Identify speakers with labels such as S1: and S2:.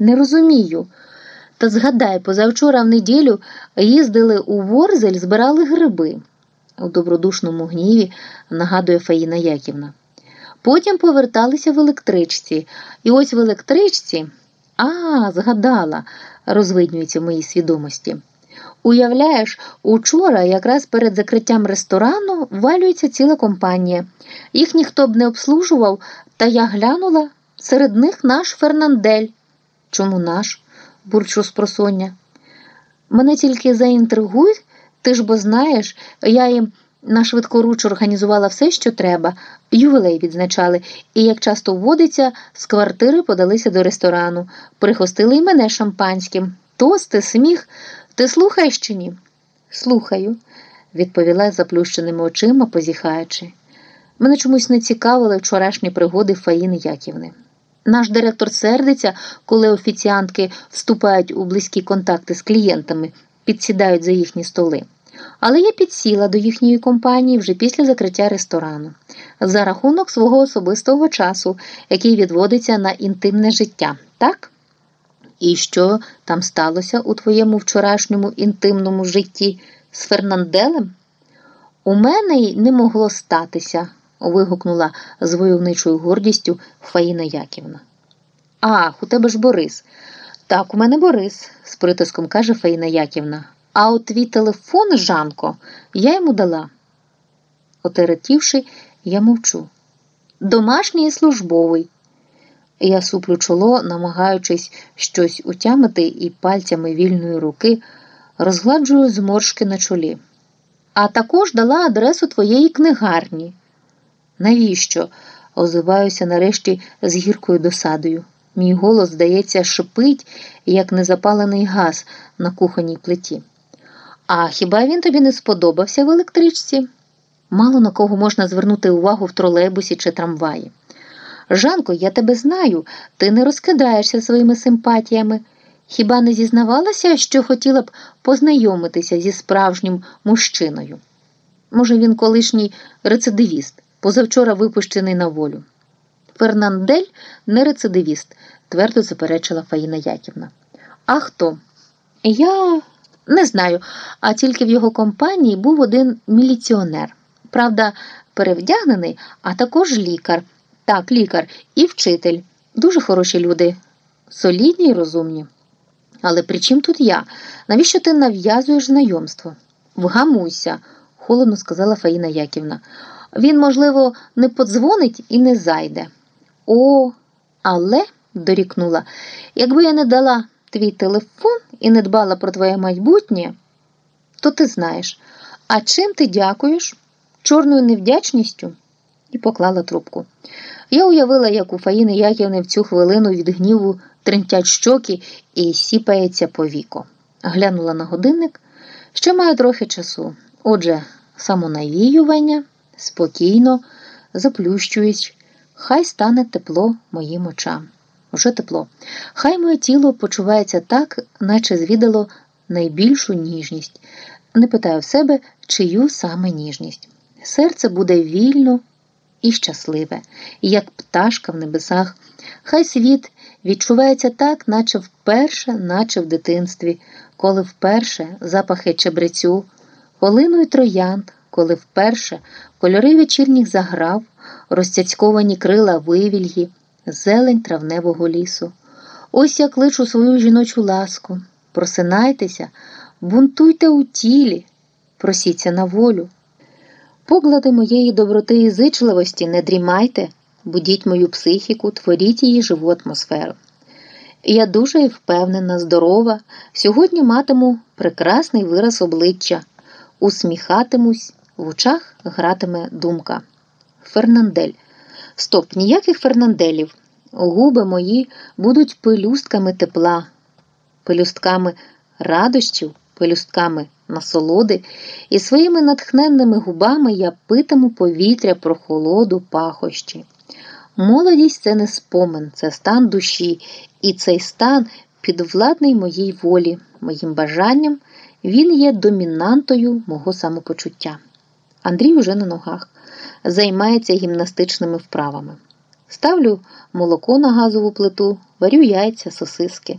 S1: Не розумію. Та згадай, позавчора в неділю їздили у Ворзель, збирали гриби. У добродушному гніві нагадує Фаїна Яківна. Потім поверталися в електричці. І ось в електричці, а, згадала, розвиднюється в моїй свідомості. Уявляєш, учора, якраз перед закриттям ресторану, валюється ціла компанія. Їх ніхто б не обслужував, та я глянула серед них наш Фернандель. Чому наш? бурчу спросоння. Мене тільки заінтригуй, ти ж бо знаєш, я їм на швидкоруч організувала все, що треба, ювілей відзначали, і, як часто вводиться, з квартири подалися до ресторану, прихостили й мене шампанським. Тости, сміх. Ти слухаєш чи ні? Слухаю, відповіла заплющеними очима, позіхаючи. Мене чомусь не цікавили вчорашні пригоди Фаїни Яківни. Наш директор сердиться, коли офіціантки вступають у близькі контакти з клієнтами, підсідають за їхні столи. Але я підсіла до їхньої компанії вже після закриття ресторану за рахунок свого особистого часу, який відводиться на інтимне життя, так? І що там сталося у твоєму вчорашньому інтимному житті з Фернанделем? У мене й не могло статися, вигукнула з войовничою гордістю Фаїна Яківна. Ах, у тебе ж Борис. Так, у мене Борис, з притиском каже Фаїна Яківна. А от твій телефон, Жанко, я йому дала. Отеретівши, я мовчу. Домашній і службовий. Я суплю чоло, намагаючись щось утямити і пальцями вільної руки розгладжую зморшки на чолі. А також дала адресу твоєї книгарні. Навіщо? озиваюся нарешті з гіркою досадою. Мій голос, здається, шипить, як незапалений газ на кухонній плиті. А хіба він тобі не сподобався в електричці? Мало на кого можна звернути увагу в тролейбусі чи трамваї. Жанко, я тебе знаю, ти не розкидаєшся своїми симпатіями. Хіба не зізнавалася, що хотіла б познайомитися зі справжнім мужчиною? Може, він колишній рецидивіст, позавчора випущений на волю. Фернандель не рецидивіст, твердо заперечила Фаїна Яківна. А хто? Я не знаю, а тільки в його компанії був один міліціонер. Правда, перевдягнений, а також лікар. Так, лікар і вчитель. Дуже хороші люди, солідні й розумні. Але при чим тут я? Навіщо ти нав'язуєш знайомство? Вгамуйся, холодно сказала Фаїна Яківна. Він, можливо, не подзвонить і не зайде. О, але, дорікнула, якби я не дала твій телефон і не дбала про твоє майбутнє, то ти знаєш. А чим ти дякуєш? Чорною невдячністю? І поклала трубку. Я уявила, як у Фаїни Яківни в цю хвилину від гніву тремтять щоки і сіпається по віко. Глянула на годинник, ще маю трохи часу. Отже, самонавіювання, спокійно, заплющуюсь, хай стане тепло моїм очам. Уже тепло. Хай моє тіло почувається так, наче звідало найбільшу ніжність. Не питаю в себе, чию саме ніжність. Серце буде вільно і щасливе, як пташка в небесах. Хай світ відчувається так, наче вперше, наче в дитинстві, коли вперше запахи чебрецю, полину й троянд, коли вперше кольори вечірніх заграв, розцяцьковані крила вивільгі, зелень травневого лісу. Ось я кличу свою жіночу ласку. Просинайтеся, бунтуйте у тілі, просіться на волю. Поглади моєї доброти і зичливості, не дрімайте, будіть мою психіку, творіть її живу атмосферу. Я дуже і впевнена, здорова, сьогодні матиму прекрасний вираз обличчя, усміхатимусь, в очах гратиме думка. Фернандель. Стоп, ніяких фернанделів. Губи мої будуть пелюстками тепла, пелюстками радощів, пелюстками насолоди, і своїми натхненними губами я питиму повітря про холоду пахощі. Молодість це не спомин, це стан душі, і цей стан підвладний моїй волі, моїм бажанням, він є домінантою мого самопочуття. Андрій уже на ногах, займається гімнастичними вправами. Ставлю молоко на газову плиту, варю яйця, сосиски.